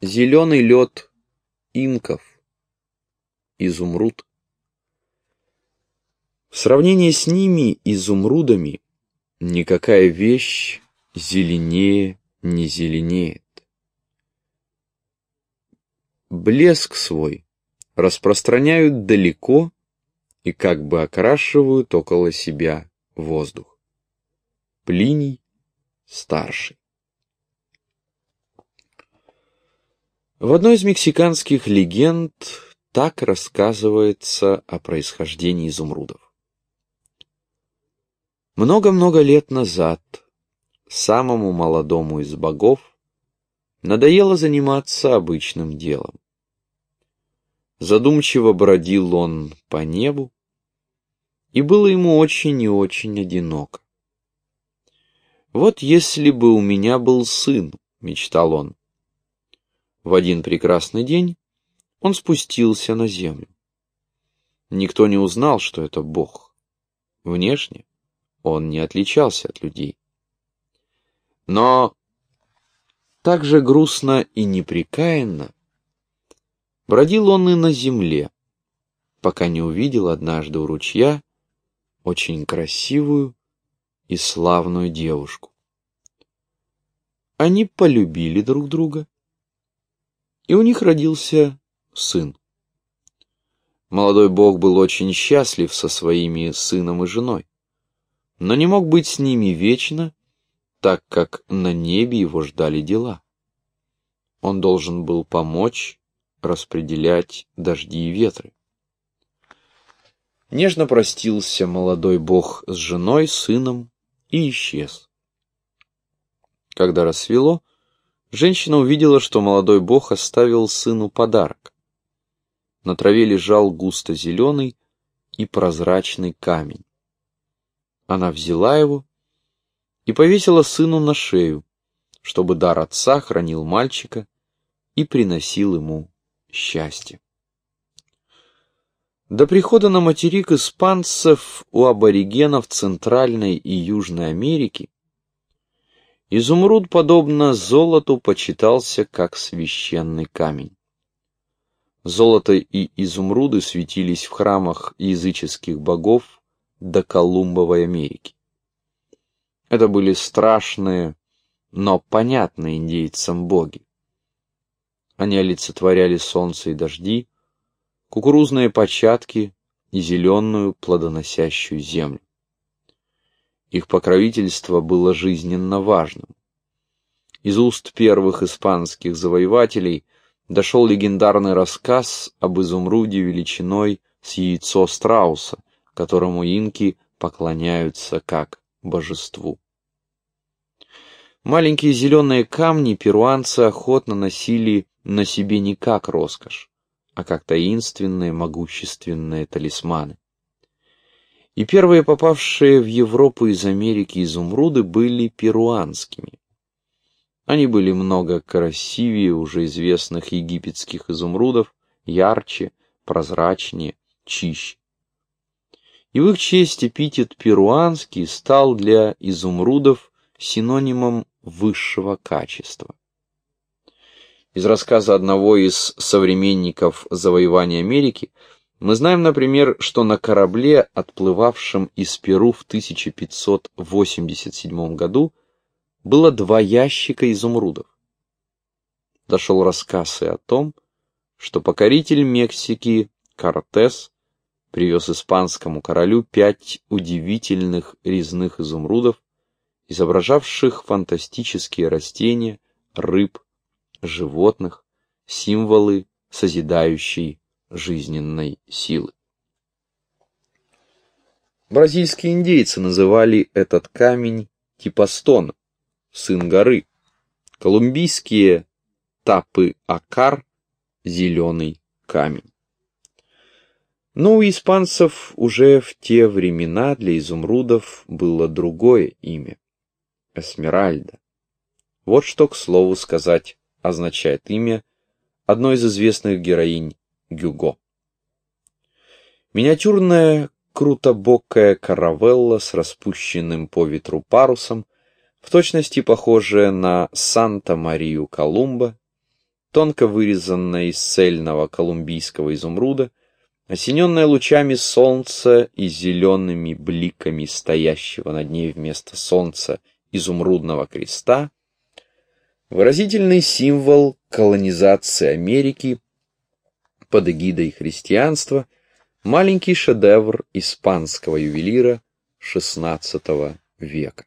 Зеленый лед инков. Изумруд. В сравнении с ними, изумрудами, никакая вещь зеленее не зеленеет. Блеск свой распространяют далеко и как бы окрашивают около себя воздух. Плиний старший. В одной из мексиканских легенд так рассказывается о происхождении изумрудов. Много-много лет назад самому молодому из богов надоело заниматься обычным делом. Задумчиво бродил он по небу, и было ему очень и очень одиноко. «Вот если бы у меня был сын», — мечтал он, в один прекрасный день он спустился на землю. Никто не узнал, что это Бог. Внешне он не отличался от людей. Но так же грустно и неприкаянно бродил он и на земле, пока не увидел однажды у ручья очень красивую и славную девушку. Они полюбили друг друга и у них родился сын. Молодой бог был очень счастлив со своими сыном и женой, но не мог быть с ними вечно, так как на небе его ждали дела. Он должен был помочь распределять дожди и ветры. Нежно простился молодой бог с женой, сыном и исчез. Когда рассвело, Женщина увидела, что молодой бог оставил сыну подарок. На траве лежал густо зеленый и прозрачный камень. Она взяла его и повесила сыну на шею, чтобы дар отца хранил мальчика и приносил ему счастье. До прихода на материк испанцев у аборигенов Центральной и Южной Америки Изумруд, подобно золоту, почитался как священный камень. Золото и изумруды светились в храмах языческих богов до Колумбовой Америки. Это были страшные, но понятные индейцам боги. Они олицетворяли солнце и дожди, кукурузные початки и зеленую плодоносящую землю. Их покровительство было жизненно важным. Из уст первых испанских завоевателей дошел легендарный рассказ об изумруде величиной с яйцо страуса, которому инки поклоняются как божеству. Маленькие зеленые камни перуанцы охотно носили на себе не как роскошь, а как таинственные могущественные талисманы и первые попавшие в Европу из Америки изумруды были перуанскими. Они были много красивее уже известных египетских изумрудов, ярче, прозрачнее, чище. И в их честь эпитет «перуанский» стал для изумрудов синонимом высшего качества. Из рассказа одного из современников завоевания Америки – мы знаем, например, что на корабле, отплывавшем из Перу в 1587 году, было два ящика изумрудов. Дошел рассказ и о том, что покоритель Мексики Кортес привез испанскому королю пять удивительных резных изумрудов, изображавших фантастические растения, рыб, животных, символы созидающей жизненной силы. Бразильские индейцы называли этот камень Типостон, сын горы. Колумбийские Тапы-Акар – зеленый камень. Но у испанцев уже в те времена для изумрудов было другое имя – Эсмеральда. Вот что, к слову сказать, означает имя одной из известных героинь Гюго. Миниатюрная крутобокая каравелла с распущенным по ветру парусом, в точности похожая на Санта-Марию Колумба, тонко вырезанная из цельного колумбийского изумруда, осененная лучами солнца и зелеными бликами стоящего над ней вместо солнца изумрудного креста, выразительный символ колонизации Америки под эгидой христианства, маленький шедевр испанского ювелира XVI века.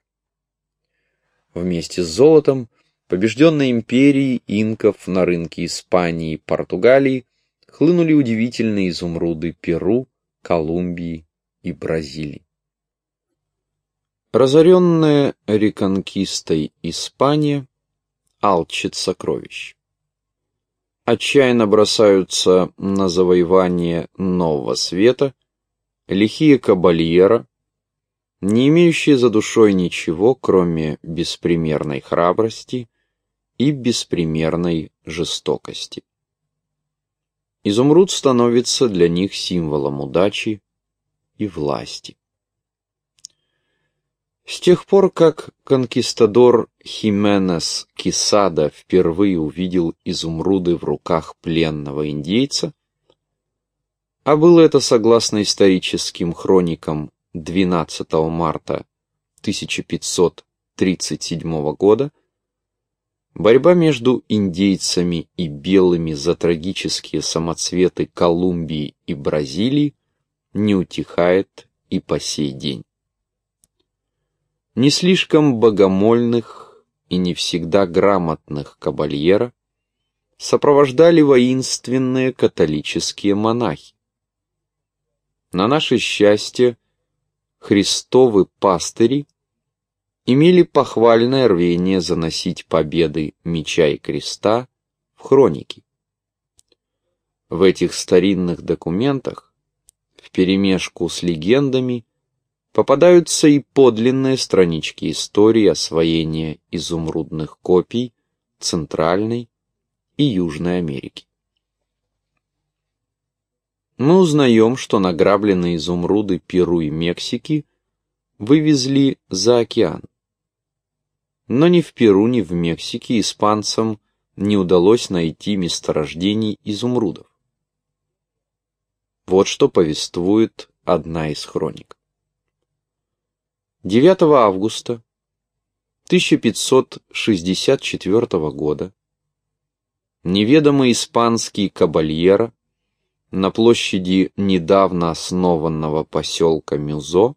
Вместе с золотом побежденной империи инков на рынке Испании и Португалии хлынули удивительные изумруды Перу, Колумбии и Бразилии. Разоренная реконкистой Испания алчит сокровищ. Отчаянно бросаются на завоевание нового света лихие кабальера, не имеющие за душой ничего, кроме беспримерной храбрости и беспримерной жестокости. Изумруд становится для них символом удачи и власти. С тех пор, как конкистадор Хименес Кисада впервые увидел изумруды в руках пленного индейца, а было это согласно историческим хроникам 12 марта 1537 года, Борьба между индейцами и белыми за трагические самоцветы Колумбии и Бразилии не утихает и по сей день. Не слишком богомольных и не всегда грамотных кабальера сопровождали воинственные католические монахи. На наше счастье, христовы пастыри имели похвальное рвение заносить победы меча и креста в хроники. В этих старинных документах, вперемешку с легендами, попадаются и подлинные странички истории освоения изумрудных копий Центральной и Южной Америки. Мы узнаем, что награбленные изумруды Перу и Мексики вывезли за океан. Но ни в Перу, ни в Мексике испанцам не удалось найти месторождений изумрудов. Вот что повествует одна из хроник. 9 августа 1564 года неведомый испанский кабальера на площади недавно основанного поселка Мюзо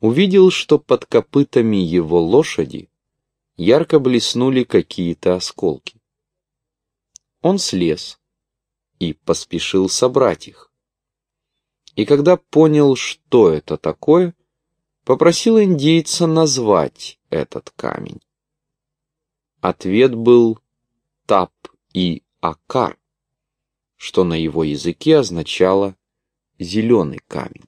увидел, что под копытами его лошади ярко блеснули какие-то осколки. Он слез и поспешил собрать их. И когда понял, что это такое, попросил индейца назвать этот камень. Ответ был «тап» и «акар», что на его языке означало «зеленый камень».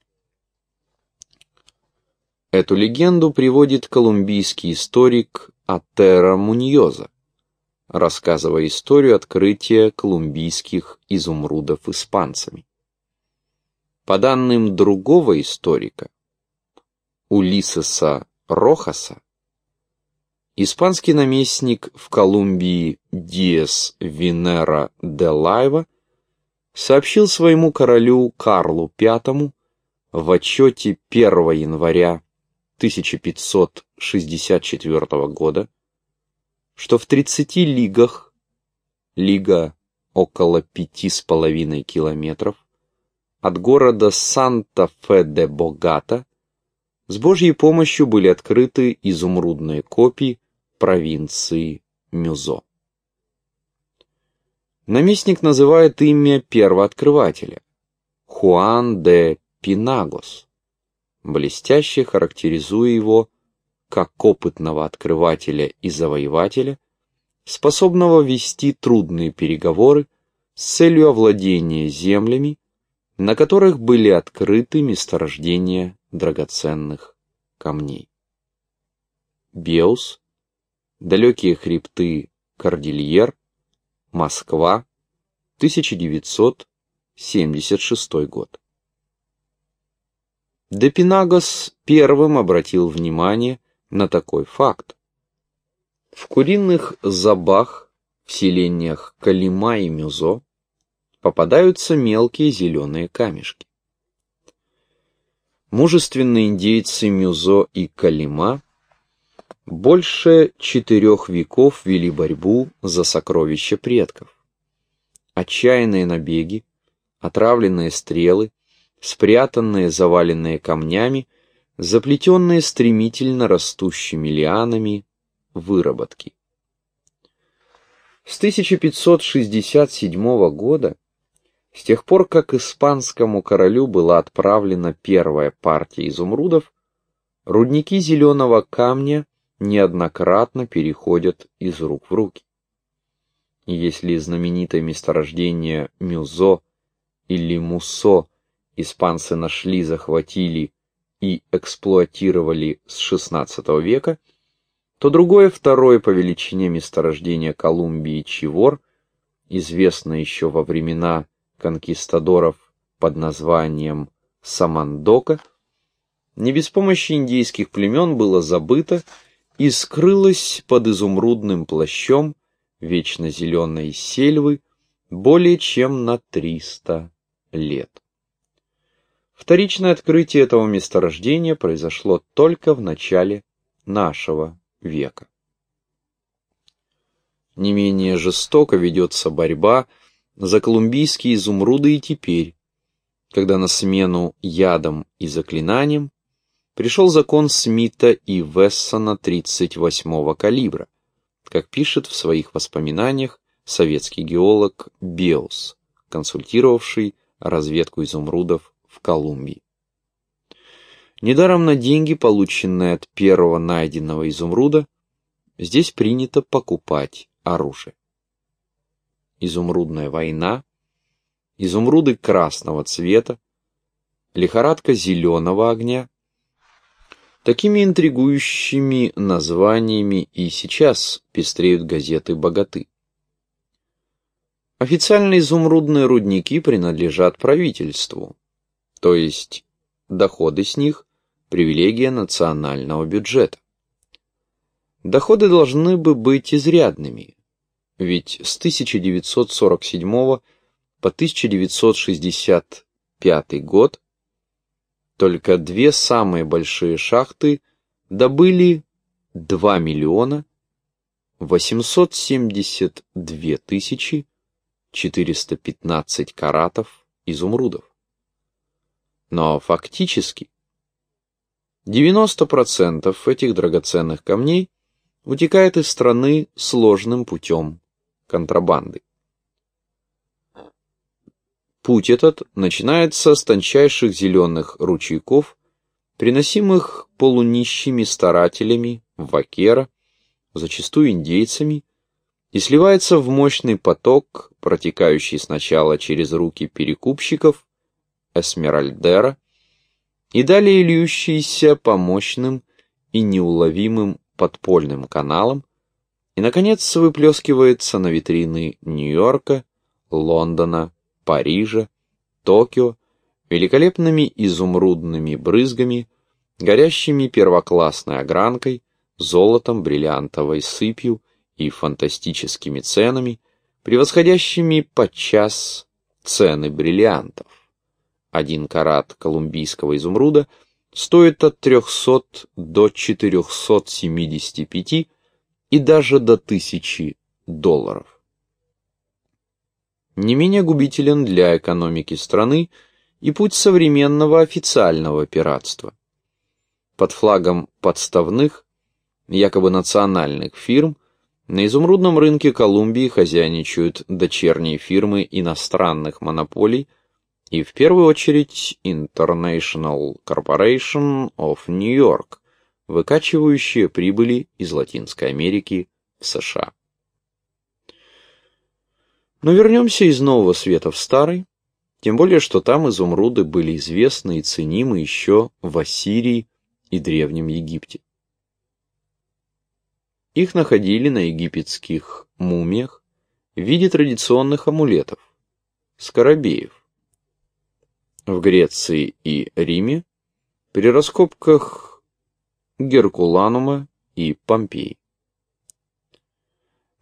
Эту легенду приводит колумбийский историк Атера Муньоза, рассказывая историю открытия колумбийских изумрудов испанцами. По данным другого историка, Улисеса Рохаса, испанский наместник в Колумбии Диес Винера де Лайва сообщил своему королю Карлу V в отчете 1 января 1564 года, что в 30 лигах, лига около пяти с половиной километров, от города Санта-Фе-де-Богата с Божьей помощью были открыты изумрудные копии провинции Мюзо. Наместник называет имя первооткрывателя – Хуан де Пинагос блестяще характеризуя его как опытного открывателя и завоевателя, способного вести трудные переговоры с целью овладения землями, на которых были открыты месторождения драгоценных камней. Беус, далекие хребты Кордильер, Москва, 1976 год. Депинагос первым обратил внимание на такой факт. В куриных забах в селениях Калима и Мюзо попадаются мелкие зеленые камешки. Мужественные индейцы Мюзо и Калима больше четырех веков вели борьбу за сокровища предков. Отчаянные набеги, отравленные стрелы, спрятанные, заваленные камнями, заплетенные стремительно растущими лианами выработки. С 1567 года, с тех пор, как испанскому королю была отправлена первая партия изумрудов, рудники зеленого камня неоднократно переходят из рук в руки. Если знаменитое месторождение Мюзо или Мусо испанцы нашли, захватили и эксплуатировали с XVI века, то другое второе по величине месторождение Колумбии Чивор, известное еще во времена конкистадоров под названием Самандока, не без помощи индейских племен было забыто и скрылась под изумрудным плащом вечно зеленой сельвы более чем на 300 лет. Вторичное открытие этого месторождения произошло только в начале нашего века. Не менее жестоко ведется борьба за колумбийские изумруды и теперь, когда на смену ядам и заклинаниям пришел закон Смита и Вессона 38-го калибра, как пишет в своих воспоминаниях советский геолог Беус, консультировавший разведку изумрудов в Колумбии. Недаром на деньги, полученные от первого найденного изумруда, здесь принято покупать оружие. Изумрудная война, изумруды красного цвета, лихорадка зеленого огня, Такими интригующими названиями и сейчас пестреют газеты «Богаты». Официальные изумрудные рудники принадлежат правительству, то есть доходы с них – привилегия национального бюджета. Доходы должны бы быть изрядными, ведь с 1947 по 1965 год только две самые большие шахты добыли 2 миллиона 872 тысячи 415 каратов изумрудов. Но фактически 90% этих драгоценных камней утекает из страны сложным путем контрабанды. Путь этот начинается с тончайших зеленых ручейков, приносимых полунищими старателями вакера, зачастую индейцами, и сливается в мощный поток, протекающий сначала через руки перекупщиков, эсмеральдера, и далее льющийся по мощным и неуловимым подпольным каналам, и, наконец, выплескивается на витрины Нью-Йорка, Лондона, Парижа, Токио, великолепными изумрудными брызгами, горящими первоклассной огранкой, золотом, бриллиантовой сыпью и фантастическими ценами, превосходящими подчас цены бриллиантов. Один карат колумбийского изумруда стоит от 300 до 475 и даже до 1000 долларов не менее губителен для экономики страны и путь современного официального пиратства. Под флагом подставных, якобы национальных фирм, на изумрудном рынке Колумбии хозяйничают дочерние фирмы иностранных монополий и в первую очередь International Corporation of New York, выкачивающие прибыли из Латинской Америки в США. Но вернемся из Нового Света в Старый, тем более, что там изумруды были известны и ценимы еще в Ассирии и Древнем Египте. Их находили на египетских мумиях в виде традиционных амулетов, скоробеев. В Греции и Риме при раскопках Геркуланума и Помпеи.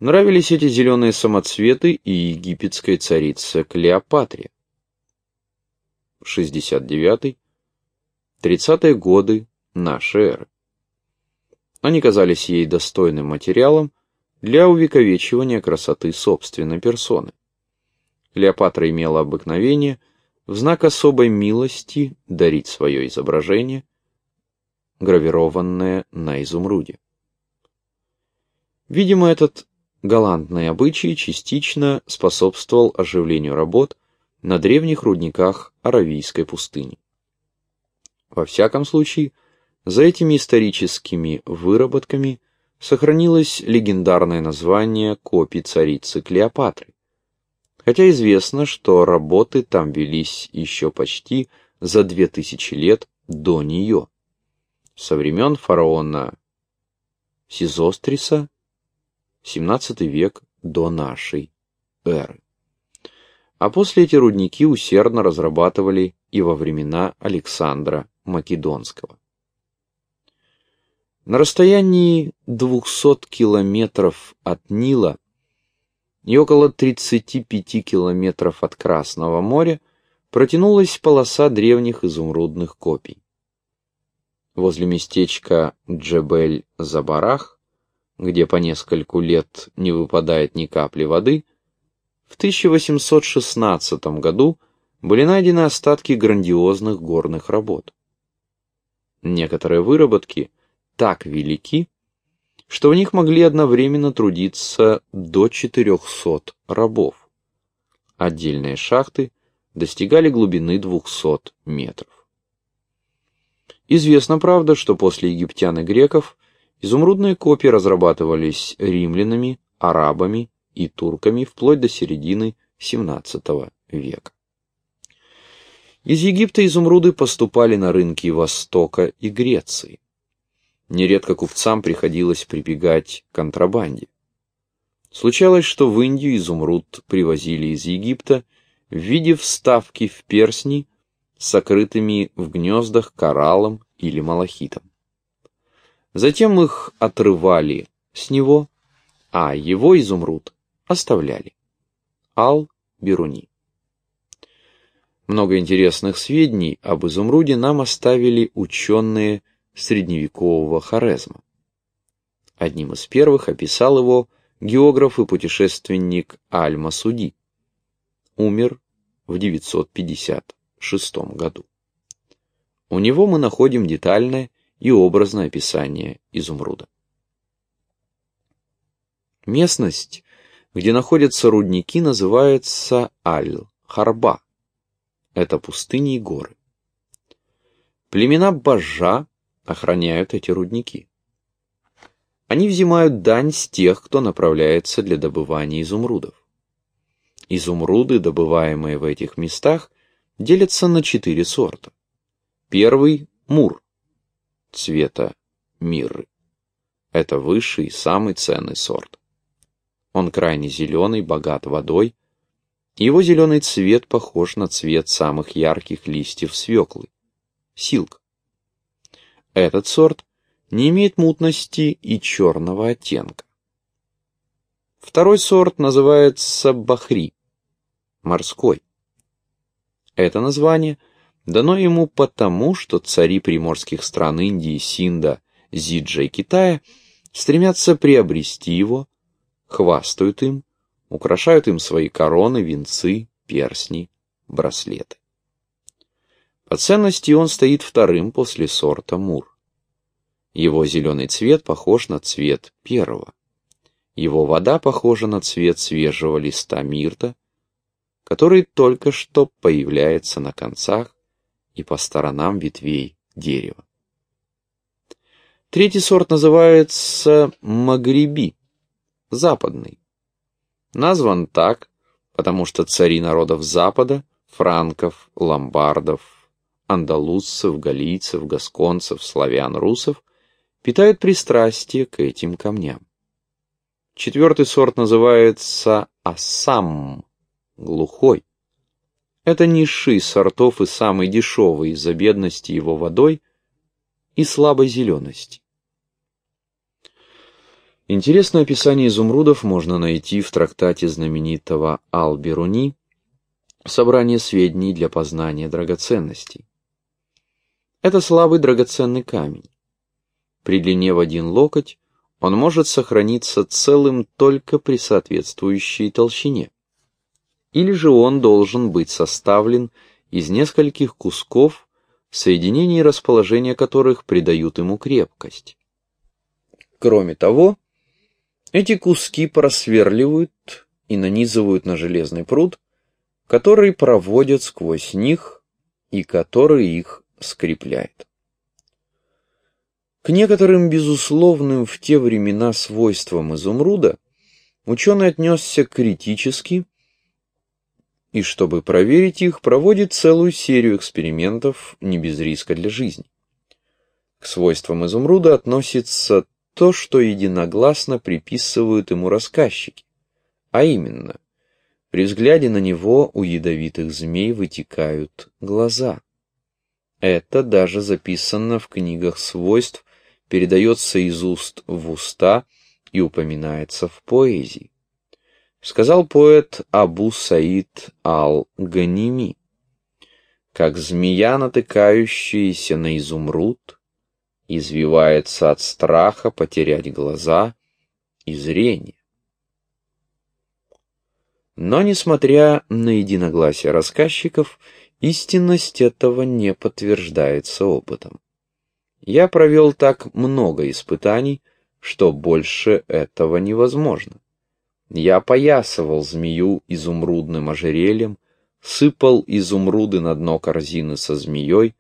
Нравились эти зеленые самоцветы и египетской царице Клеопатре. 69-30-е годы нашей эры. Они казались ей достойным материалом для увековечивания красоты собственной персоны. Клеопатра имела обыкновение в знак особой милости дарить свое изображение, гравированное на изумруде. Видимо, этот галантный обычай частично способствовал оживлению работ на древних рудниках Аравийской пустыни. Во всяком случае, за этими историческими выработками сохранилось легендарное название копий царицы Клеопатры, хотя известно, что работы там велись еще почти за две тысячи лет до нее, со времен фараона Сизостриса 17 век до нашей эры. А после эти рудники усердно разрабатывали и во времена Александра Македонского. На расстоянии 200 километров от Нила и около 35 километров от Красного моря протянулась полоса древних изумрудных копий. Возле местечка Джебель-Забарах где по нескольку лет не выпадает ни капли воды, в 1816 году были найдены остатки грандиозных горных работ. Некоторые выработки так велики, что в них могли одновременно трудиться до 400 рабов. Отдельные шахты достигали глубины 200 метров. Известно, правда, что после египтян и греков Изумрудные копии разрабатывались римлянами, арабами и турками вплоть до середины XVII века. Из Египта изумруды поступали на рынки Востока и Греции. Нередко купцам приходилось прибегать к контрабанде. Случалось, что в Индию изумруд привозили из Египта в виде вставки в персни, сокрытыми в гнездах кораллом или малахитом. Затем их отрывали с него, а его изумруд оставляли. Ал-Бируни. Много интересных сведений об изумруде нам оставили ученые средневекового Хорезма. Одним из первых описал его географ и путешественник Аль-Масуди. Умер в 956 году. У него мы находим детальное и образное описание изумруда. Местность, где находятся рудники, называется Аль-Харба. Это пустыни и горы. Племена Бажа охраняют эти рудники. Они взимают дань с тех, кто направляется для добывания изумрудов. Изумруды, добываемые в этих местах, делятся на четыре сорта. Первый – мур, цвета мирры. Это высший и самый ценный сорт. Он крайне зеленый, богат водой. Его зеленый цвет похож на цвет самых ярких листьев свеклы – силк. Этот сорт не имеет мутности и черного оттенка. Второй сорт называется бахри – морской. Это название – дано ему потому, что цари приморских стран Индии, Синда, Зиджа и Китая стремятся приобрести его, хвастают им, украшают им свои короны, венцы, персни, браслеты. По ценности он стоит вторым после сорта мур. Его зеленый цвет похож на цвет первого. Его вода похожа на цвет свежего листа мирта, который только что появляется на концах и по сторонам ветвей дерева. Третий сорт называется Магриби, западный. Назван так, потому что цари народов Запада, франков, ломбардов, андалузцев, галийцев, гасконцев, славян, русов, питают пристрастие к этим камням. Четвертый сорт называется Ассам, глухой. Это низший сортов и самый дешевый из-за бедности его водой и слабой зелености. Интересное описание изумрудов можно найти в трактате знаменитого Алберуни «Собрание сведений для познания драгоценностей». Это слабый драгоценный камень. При длине в один локоть он может сохраниться целым только при соответствующей толщине. Или же он должен быть составлен из нескольких кусков, соединения и расположения которых придают ему крепкость. Кроме того, эти куски просверливают и нанизывают на железный пруд, который проводят сквозь них и который их скрепляет. К некоторым безусловным в те времена свойствам изумруда ученый отнесся критически и, чтобы проверить их, проводит целую серию экспериментов не без риска для жизни. К свойствам изумруда относится то, что единогласно приписывают ему рассказчики, а именно, при взгляде на него у ядовитых змей вытекают глаза. Это даже записано в книгах свойств, передается из уст в уста и упоминается в поэзии. Сказал поэт Абу Саид ал-Ганими, как змея, натыкающаяся на изумруд, извивается от страха потерять глаза и зрение. Но, несмотря на единогласие рассказчиков, истинность этого не подтверждается опытом. Я провел так много испытаний, что больше этого невозможно. Я поясывал змею изумрудным ожерельем, сыпал изумруды на дно корзины со змеей,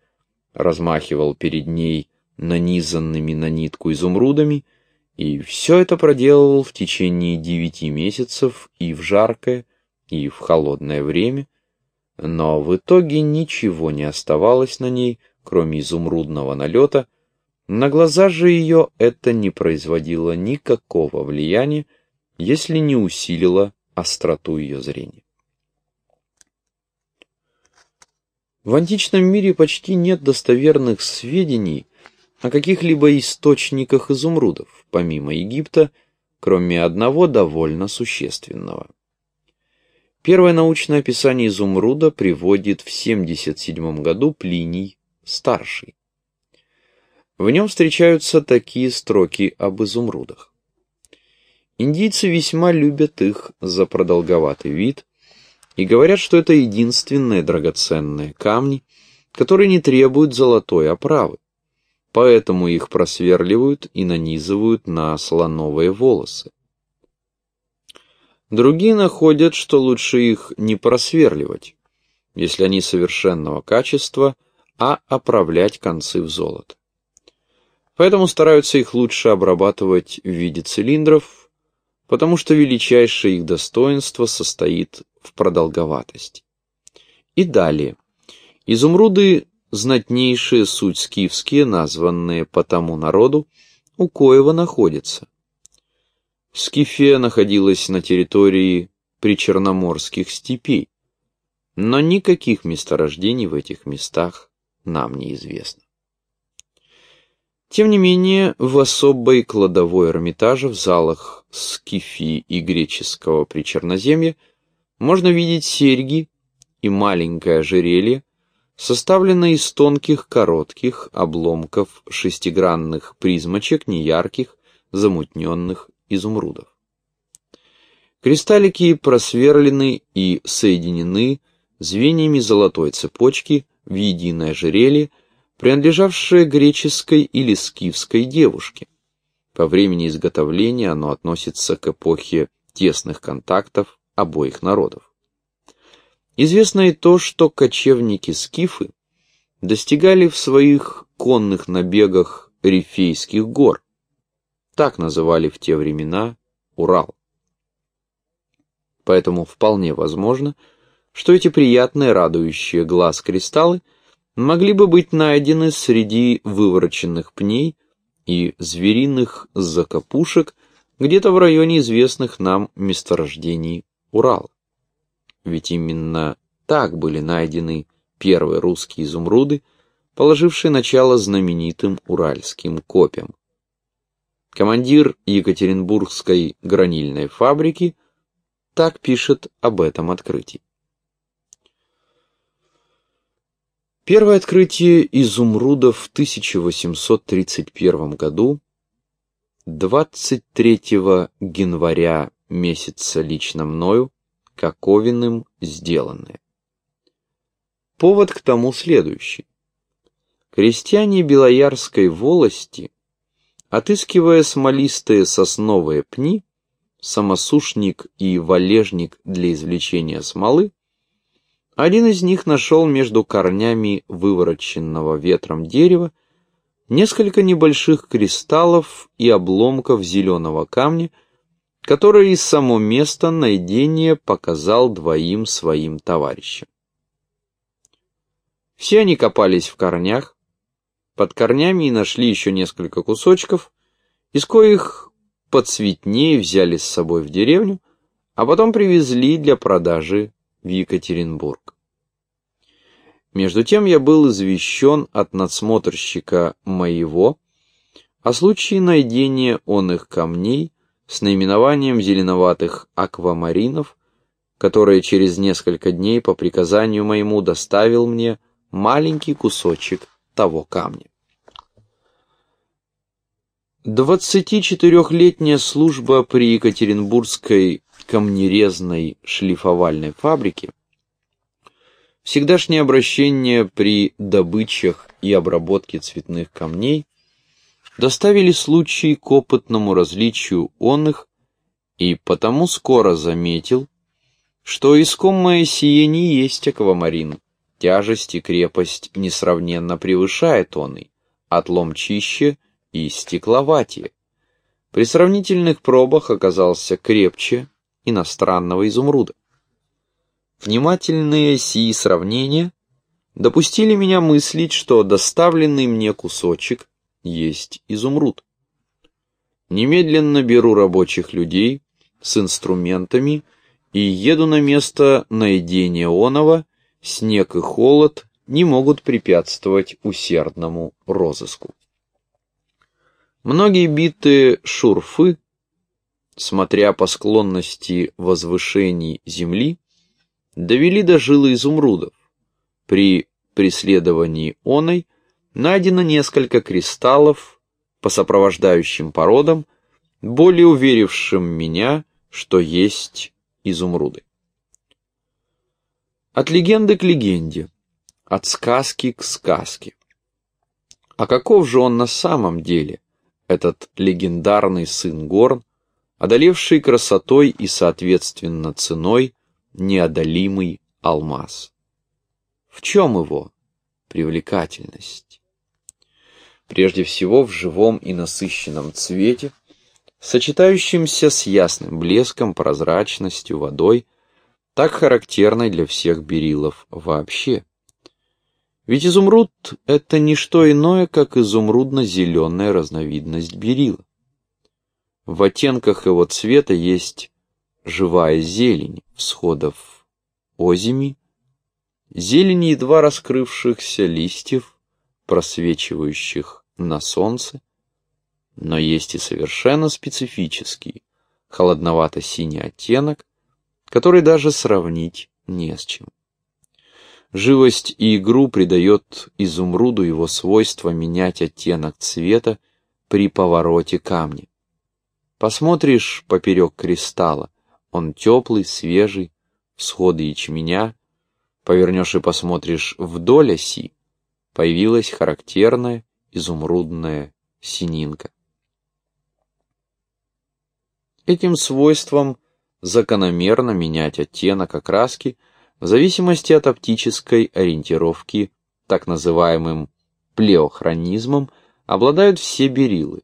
размахивал перед ней нанизанными на нитку изумрудами, и все это проделывал в течение девяти месяцев и в жаркое, и в холодное время, но в итоге ничего не оставалось на ней, кроме изумрудного налета, на глаза же ее это не производило никакого влияния, если не усилило остроту ее зрения. В античном мире почти нет достоверных сведений о каких-либо источниках изумрудов, помимо Египта, кроме одного довольно существенного. Первое научное описание изумруда приводит в 77 году Плиний Старший. В нем встречаются такие строки об изумрудах. Индийцы весьма любят их за продолговатый вид и говорят, что это единственные драгоценные камни, которые не требуют золотой оправы поэтому их просверливают и нанизывают на слоновые волосы. Другие находят, что лучше их не просверливать, если они совершенного качества, а оправлять концы в золото. Поэтому стараются их лучше обрабатывать в виде цилиндров, потому что величайшее их достоинство состоит в продолговатости. И далее. Изумруды знатнейшие суть скифские, названные по тому народу, у коего находится. Скифия находилась на территории причерноморских степей, но никаких месторождений в этих местах нам не известно. Тем не менее, в особой кладовой Эрмитажа в залах Скифии и греческого Причерноземья можно видеть серьги и маленькое ожерелье, составлена из тонких коротких обломков шестигранных призмочек неярких, замутненных изумрудов. Кристаллики просверлены и соединены звеньями золотой цепочки в единое ожерелье, принадлежавшее греческой или скифской девушке. По времени изготовления оно относится к эпохе тесных контактов обоих народов. Известно и то, что кочевники-скифы достигали в своих конных набегах Рифейских гор. Так называли в те времена Урал. Поэтому вполне возможно, что эти приятные, радующие глаз кристаллы могли бы быть найдены среди вывороченных пней и звериных закопушек где-то в районе известных нам месторождений Урала. Ведь именно так были найдены первые русские изумруды, положившие начало знаменитым уральским копьям. командир Екатеринбургской гранильной фабрики, так пишет об этом открытии. Первое открытие изумрудов в 1831 году, 23 января месяца лично мною, Коковиным сделанное. Повод к тому следующий. Крестьяне Белоярской волости, отыскивая смолистые сосновые пни, самосушник и валежник для извлечения смолы, один из них нашел между корнями вывороченного ветром дерева несколько небольших кристаллов и обломков зеленого камня, которые из само место найдения показал двоим своим товарищам. Все они копались в корнях, под корнями и нашли еще несколько кусочков, из коих поцветнее взяли с собой в деревню, а потом привезли для продажи в Екатеринбург. Между тем я был извещен от надсмотрщика моего о случае найдения он их камней с наименованием зеленоватых аквамаринов, которое через несколько дней по приказанию моему доставил мне маленький кусочек того камня. 24-летняя служба при Екатеринбургской камнерезной шлифовальной фабрике, всегдашнее обращение при добычах и обработке цветных камней доставили случай к опытному различию он их, и потому скоро заметил, что искомое сие не есть аквамарин, тяжесть и крепость несравненно превышает он и, отлом чище – и стекловатее. При сравнительных пробах оказался крепче иностранного изумруда. Внимательные сии сравнения допустили меня мыслить, что доставленный мне кусочек есть изумруд. Немедленно беру рабочих людей с инструментами и еду на место найдения оного, снег и холод не могут препятствовать усердному розыску. Многие битые шурфы, смотря по склонности возвышений земли, довели до жилы изумрудов. При преследовании оной найдено несколько кристаллов по сопровождающим породам, более уверившим меня, что есть изумруды. От легенды к легенде, от сказки к сказке. А каков же он на самом деле? этот легендарный сын Горн, одолевший красотой и, соответственно, ценой неодолимый алмаз. В чем его привлекательность? Прежде всего в живом и насыщенном цвете, сочетающемся с ясным блеском, прозрачностью, водой, так характерной для всех берилов вообще. Ведь изумруд — это не что иное, как изумрудно-зеленая разновидность берила. В оттенках его цвета есть живая зелень всходов озими, зелень едва раскрывшихся листьев, просвечивающих на солнце, но есть и совершенно специфический, холодновато-синий оттенок, который даже сравнить не с чем. Живость и игру придает изумруду его свойство менять оттенок цвета при повороте камня. Посмотришь поперек кристалла, он теплый, свежий, всходы ячменя, повернешь и посмотришь вдоль оси, появилась характерная изумрудная сининка. Этим свойством закономерно менять оттенок окраски – в зависимости от оптической ориентировки, так называемым плеохронизмом, обладают все берилы,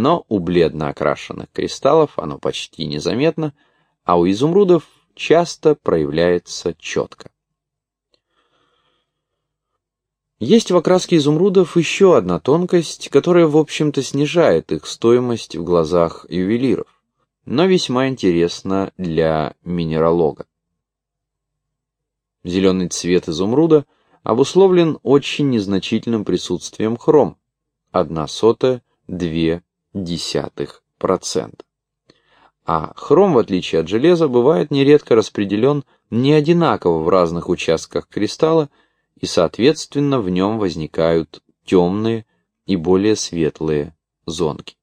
но у бледно окрашенных кристаллов оно почти незаметно, а у изумрудов часто проявляется четко. Есть в окраске изумрудов еще одна тонкость, которая, в общем-то, снижает их стоимость в глазах ювелиров, но весьма интересна для минералога. Зеленый цвет изумруда обусловлен очень незначительным присутствием хром. Одна сотая, две 0,2%. А хром, в отличие от железа, бывает нередко распределен не одинаково в разных участках кристалла, и, соответственно, в нем возникают темные и более светлые зонки.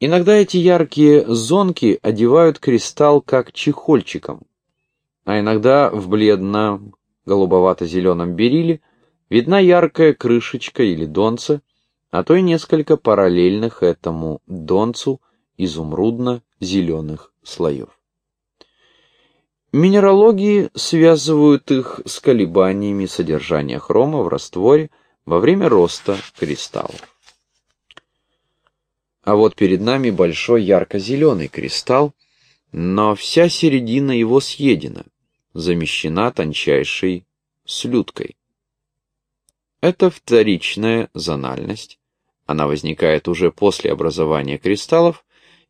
Иногда эти яркие зонки одевают кристалл как чехольчиком, а иногда в бледном голубовато-зеленом бериле видна яркая крышечка или донце, а то и несколько параллельных этому донцу изумрудно-зеленых слоев. Минералогии связывают их с колебаниями содержания хрома в растворе во время роста кристаллов. А вот перед нами большой ярко-зеленый кристалл, но вся середина его съедена, замещена тончайшей слюдкой. Это вторичная зональность. Она возникает уже после образования кристаллов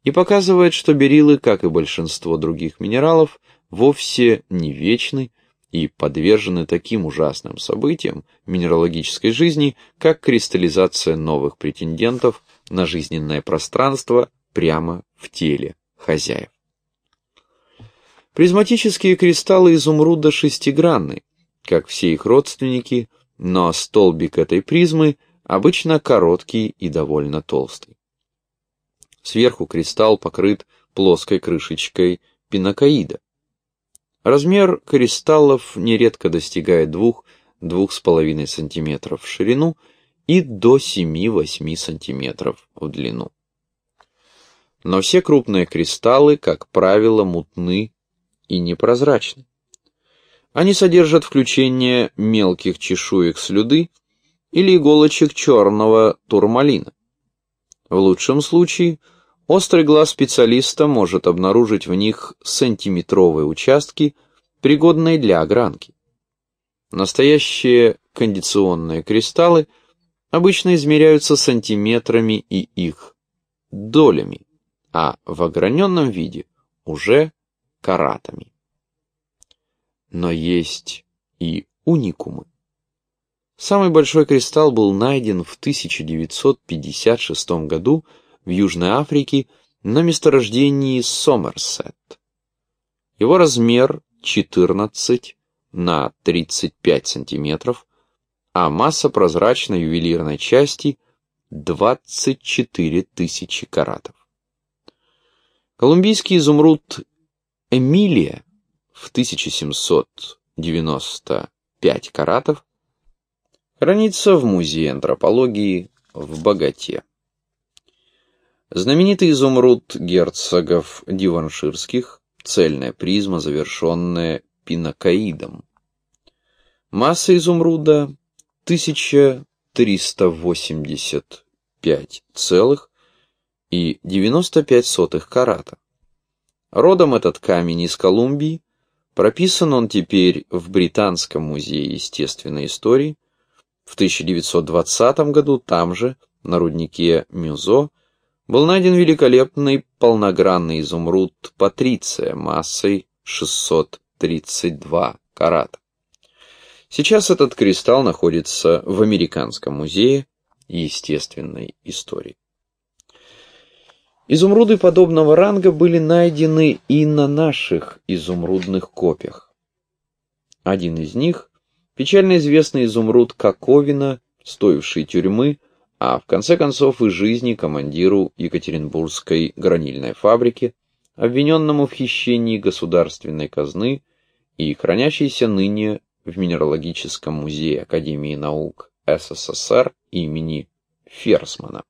и показывает, что берилы, как и большинство других минералов, вовсе не вечны и подвержены таким ужасным событиям минералогической жизни, как кристаллизация новых претендентов на жизненное пространство прямо в теле хозяев. Призматические кристаллы изумруда шестигранны, как все их родственники, но столбик этой призмы обычно короткий и довольно толстый. Сверху кристалл покрыт плоской крышечкой пинокоида. Размер кристаллов нередко достигает 2-2,5 см в ширину и до 7-8 см в длину. Но все крупные кристаллы, как правило, мутны и непрозрачны. Они содержат включение мелких чешуек слюды или иголочек черного турмалина. В лучшем случае острый глаз специалиста может обнаружить в них сантиметровые участки, пригодные для огранки. Настоящие кондиционные кристаллы – обычно измеряются сантиметрами и их долями, а в ограненном виде уже каратами. Но есть и уникумы. Самый большой кристалл был найден в 1956 году в Южной Африке на месторождении Сомерсет. Его размер 14 на 35 сантиметров, а масса прозрачной ювелирной части 24 тысячи каратов. Колумбийский изумруд Эмилия в 1795 каратов хранится в Музее антропологии в Богате. Знаменитый изумруд герцогов Диванширских, цельная призма, завершенная пинокоидом. Масса изумруда 1385 целых и 95 сотых карата. Родом этот камень из Колумбии, прописан он теперь в Британском музее естественной истории. В 1920 году там же, на руднике Мюзо, был найден великолепный полногранный изумруд Патриция массой 632 карата. Сейчас этот кристалл находится в Американском музее естественной истории. Изумруды подобного ранга были найдены и на наших изумрудных копьях. Один из них – печально известный изумруд Коковина, стоивший тюрьмы, а в конце концов и жизни командиру Екатеринбургской гранильной фабрики, обвиненному в хищении государственной казны и хранящийся ныне в Минералогическом музее Академии наук СССР имени Ферсмана.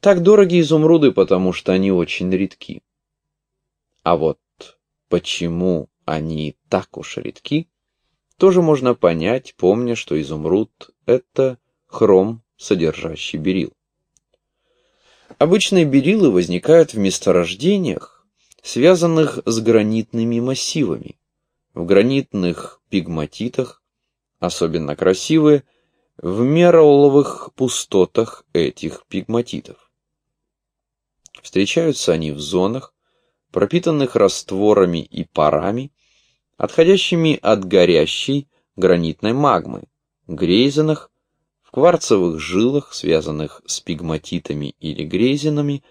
Так дороги изумруды, потому что они очень редки. А вот почему они так уж редки, тоже можно понять, помня, что изумруд — это хром, содержащий берил. Обычные берилы возникают в месторождениях, связанных с гранитными массивами, в гранитных пигматитах, особенно красивые, в мероловых пустотах этих пигматитов. Встречаются они в зонах, пропитанных растворами и парами, отходящими от горящей гранитной магмы, грейзенах, в кварцевых жилах, связанных с пигматитами или грезинами,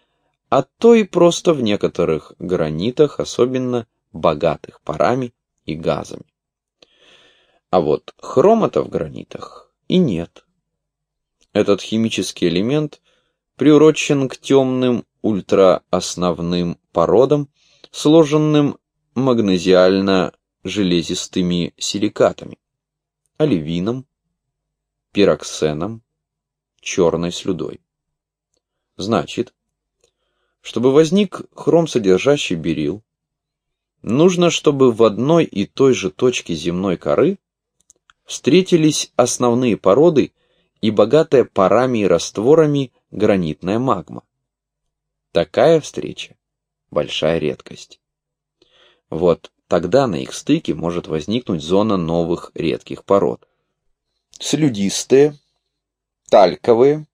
а то и просто в некоторых гранитах, особенно богатых парами и газами. А вот хрома-то в гранитах и нет. Этот химический элемент приурочен к темным ультраосновным породам, сложенным магнезиально-железистыми силикатами, оливином, пироксеном, черной слюдой. Значит, чтобы возник хром-содержащий берил, нужно, чтобы в одной и той же точке земной коры встретились основные породы и богатая парами и растворами гранитная магма. Такая встреча – большая редкость. Вот тогда на их стыке может возникнуть зона новых редких пород. Слюдистые, тальковые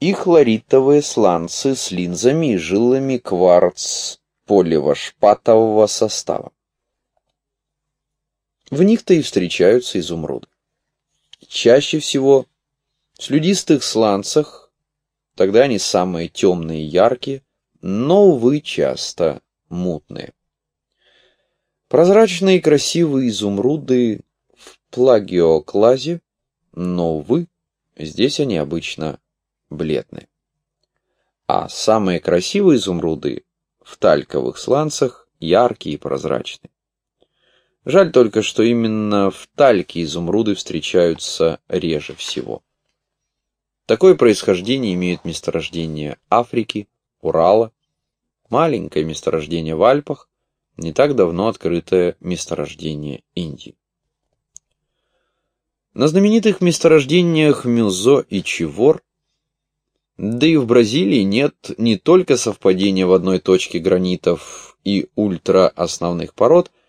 и хлоритовые сланцы с линзами и жилами кварц поливошпатового состава. В них-то и встречаются изумруды. Чаще всего в слюдистых сланцах, тогда они самые темные и яркие, но, увы, часто мутные. Прозрачные красивые изумруды в плагиоклазе, но, увы, здесь они обычно бледные. А самые красивые изумруды в тальковых сланцах яркие и прозрачные. Жаль только, что именно в тальке изумруды встречаются реже всего. Такое происхождение имеют месторождения Африки, Урала, маленькое месторождение в Альпах, не так давно открытое месторождение Индии. На знаменитых месторождениях Мюзо и Чивор, да и в Бразилии нет не только совпадения в одной точке гранитов и ультраосновных пород –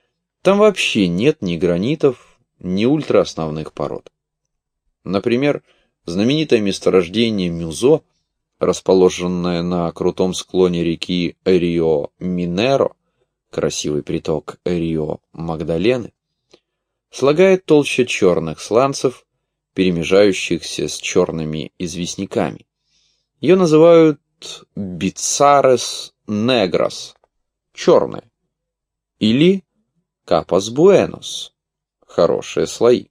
там вообще нет ни гранитов, ни ультраосновных пород. Например, знаменитое месторождение Мюзо, расположенное на крутом склоне реки Рио-Минеро, красивый приток Рио-Магдалены, слагает толще черных сланцев, перемежающихся с черными известняками. Ее называют бицарес негрос, черная, или Капас Буэнос. Хорошие слои.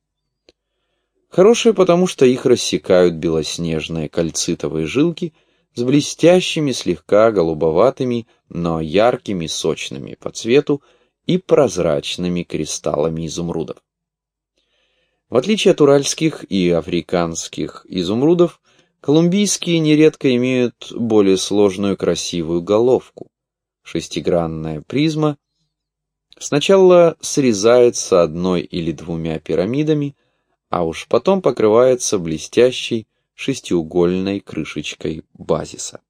Хорошие, потому что их рассекают белоснежные кальцитовые жилки с блестящими, слегка голубоватыми, но яркими, сочными по цвету и прозрачными кристаллами изумрудов. В отличие от уральских и африканских изумрудов, колумбийские нередко имеют более сложную красивую головку. Шестигранная призма Сначала срезается одной или двумя пирамидами, а уж потом покрывается блестящей шестиугольной крышечкой базиса.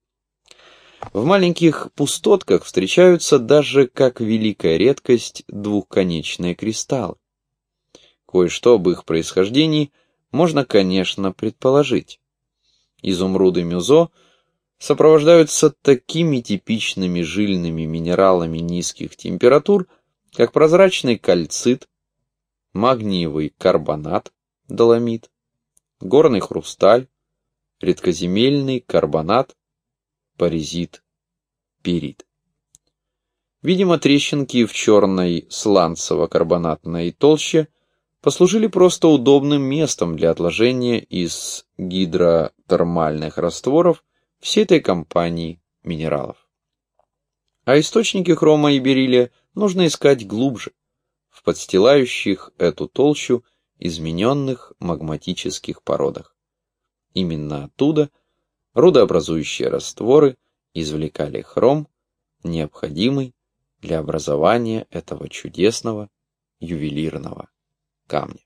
В маленьких пустотках встречаются даже, как великая редкость, двухконечные кристаллы. Кое-что об их происхождении можно, конечно, предположить. Изумруды Мюзо сопровождаются такими типичными жильными минералами низких температур, как прозрачный кальцит, магниевый карбонат, доломит, горный хрусталь, редкоземельный карбонат, паризит, перит. Видимо, трещинки в черной сланцево-карбонатной толще послужили просто удобным местом для отложения из гидротермальных растворов всей этой компании минералов. А источники хрома и бериллия нужно искать глубже, в подстилающих эту толщу измененных магматических породах. Именно оттуда рудообразующие растворы извлекали хром, необходимый для образования этого чудесного ювелирного камня.